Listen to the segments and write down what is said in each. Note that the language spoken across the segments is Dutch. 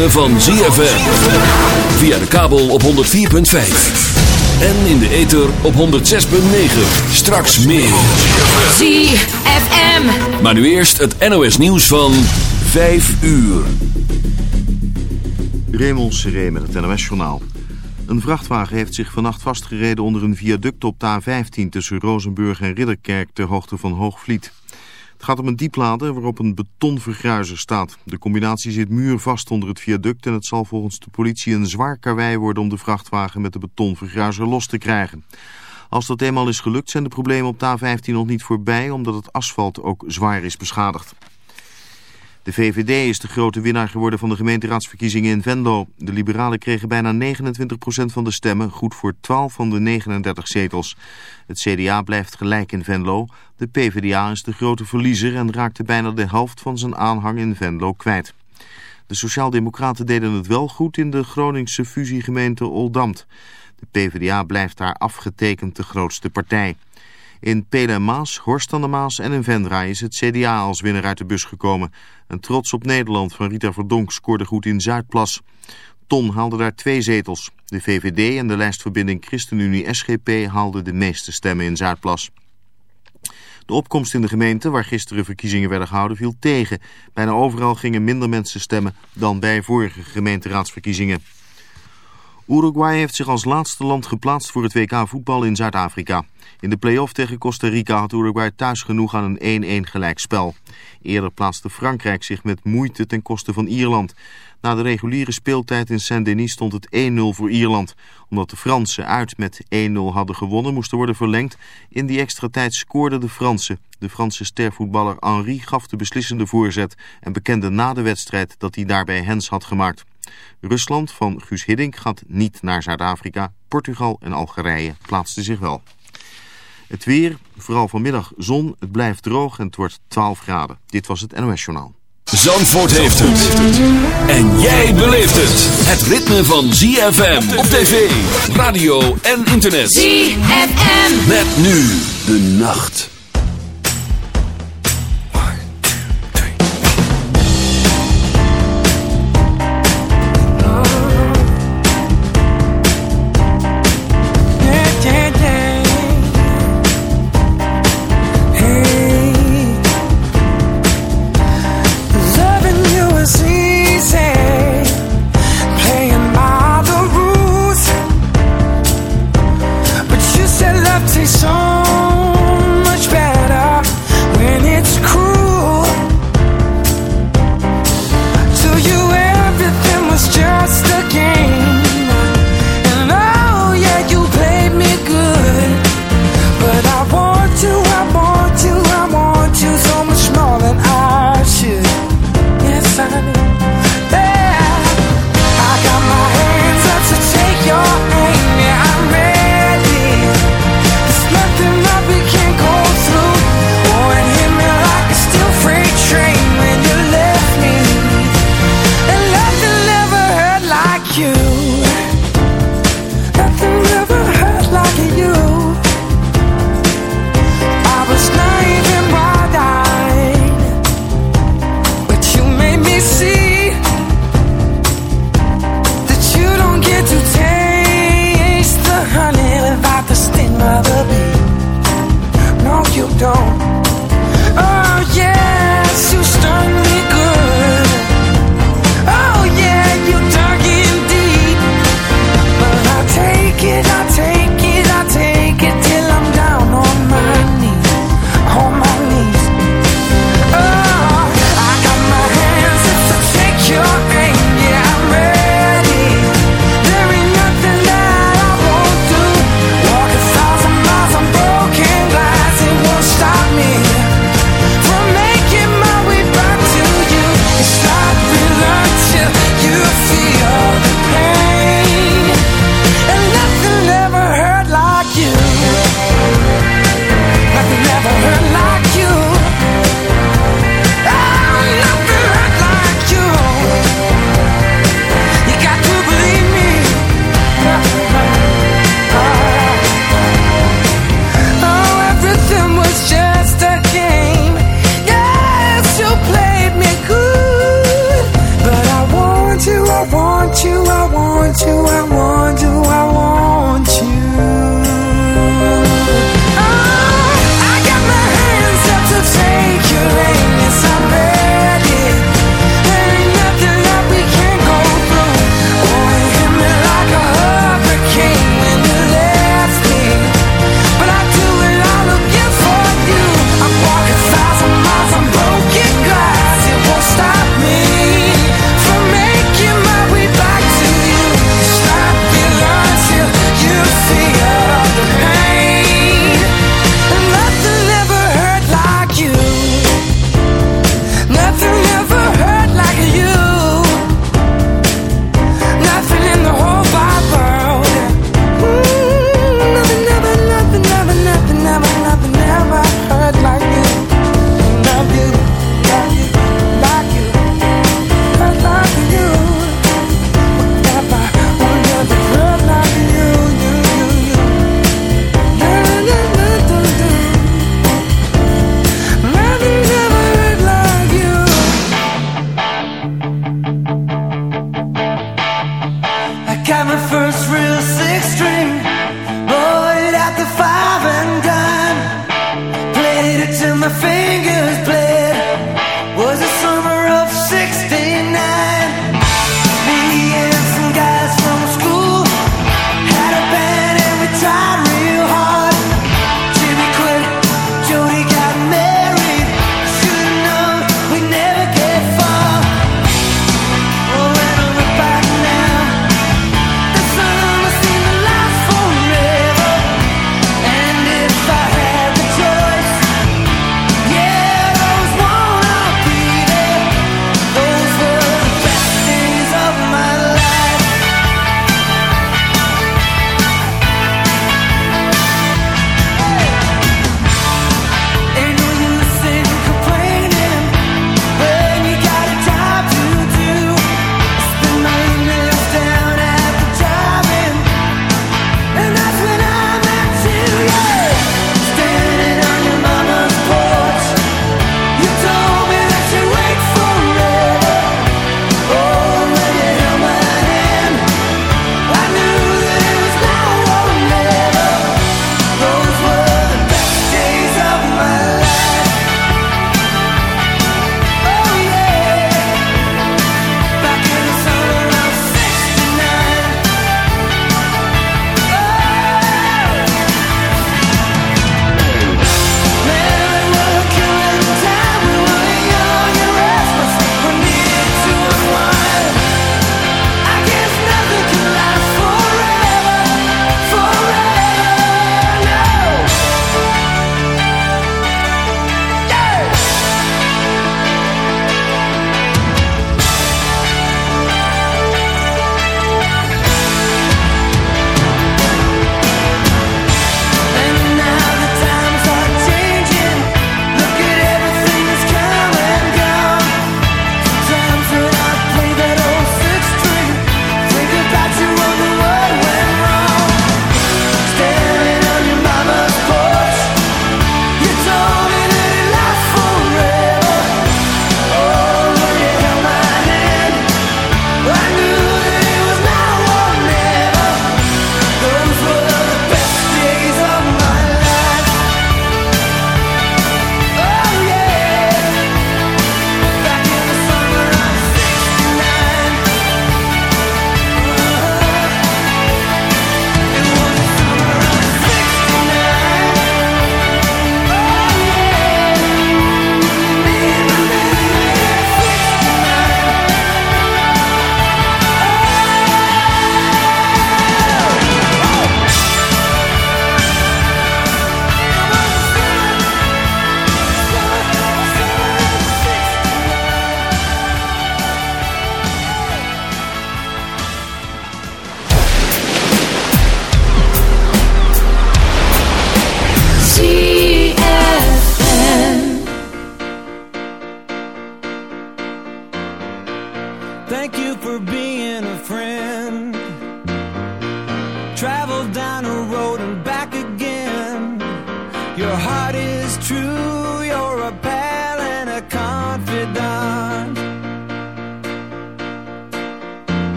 Ritme van ZFM. Via de kabel op 104.5. En in de ether op 106.9. Straks meer. ZFM. Maar nu eerst het NOS nieuws van 5 uur. Raymond Seré met het NOS-journaal. Een vrachtwagen heeft zich vannacht vastgereden onder een viaduct op de A15 tussen Rozenburg en Ridderkerk ter hoogte van Hoogvliet. Het gaat om een dieplader waarop een betonvergruizer staat. De combinatie zit muurvast onder het viaduct en het zal volgens de politie een zwaar karwei worden om de vrachtwagen met de betonvergruizer los te krijgen. Als dat eenmaal is gelukt zijn de problemen op de A15 nog niet voorbij omdat het asfalt ook zwaar is beschadigd. De VVD is de grote winnaar geworden van de gemeenteraadsverkiezingen in Venlo. De liberalen kregen bijna 29% van de stemmen, goed voor 12 van de 39 zetels. Het CDA blijft gelijk in Venlo. De PvdA is de grote verliezer en raakte bijna de helft van zijn aanhang in Venlo kwijt. De Sociaaldemocraten deden het wel goed in de Groningse fusiegemeente Oldamt. De PvdA blijft daar afgetekend de grootste partij. In Pelen en Maas, Horst aan de Maas en in Vendra is het CDA als winnaar uit de bus gekomen. Een trots op Nederland van Rita Verdonk scoorde goed in Zuidplas. Ton haalde daar twee zetels. De VVD en de lijstverbinding ChristenUnie-SGP haalden de meeste stemmen in Zuidplas. De opkomst in de gemeente, waar gisteren verkiezingen werden gehouden, viel tegen. Bijna overal gingen minder mensen stemmen dan bij vorige gemeenteraadsverkiezingen. Uruguay heeft zich als laatste land geplaatst voor het WK voetbal in Zuid-Afrika. In de play-off tegen Costa Rica had Uruguay thuis genoeg aan een 1-1 gelijkspel. Eerder plaatste Frankrijk zich met moeite ten koste van Ierland. Na de reguliere speeltijd in Saint-Denis stond het 1-0 voor Ierland. Omdat de Fransen uit met 1-0 hadden gewonnen moesten worden verlengd. In die extra tijd scoorden de Fransen. De Franse stervoetballer Henri gaf de beslissende voorzet en bekende na de wedstrijd dat hij daarbij hens had gemaakt. Rusland van Guus Hiddink gaat niet naar Zuid-Afrika. Portugal en Algerije plaatsten zich wel. Het weer, vooral vanmiddag zon, het blijft droog en het wordt 12 graden. Dit was het NOS Journaal. Zandvoort heeft het. En jij beleeft het. Het ritme van ZFM op tv, radio en internet. ZFM. Met nu de nacht.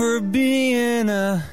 for being a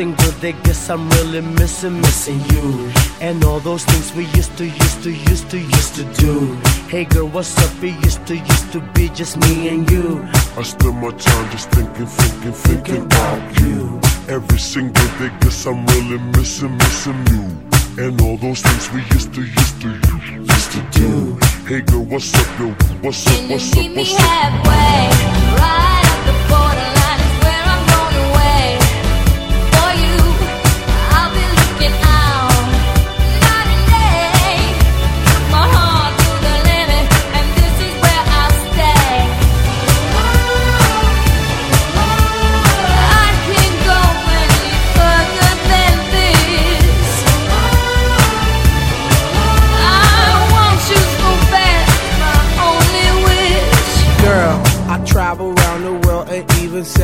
single, they guess I'm really missing, missing you. And all those things we used to, used to, used to, used to do. Hey girl, what's up? We used to, used to be just me and you. I spend my time just thinking, thinking, thinking about you. Every single day, guess I'm really missing, missing you. And all those things we used to, used to, used to do. Hey girl, what's up, yo? What's up, what's up, what's up? What's up? Halfway, right up the board.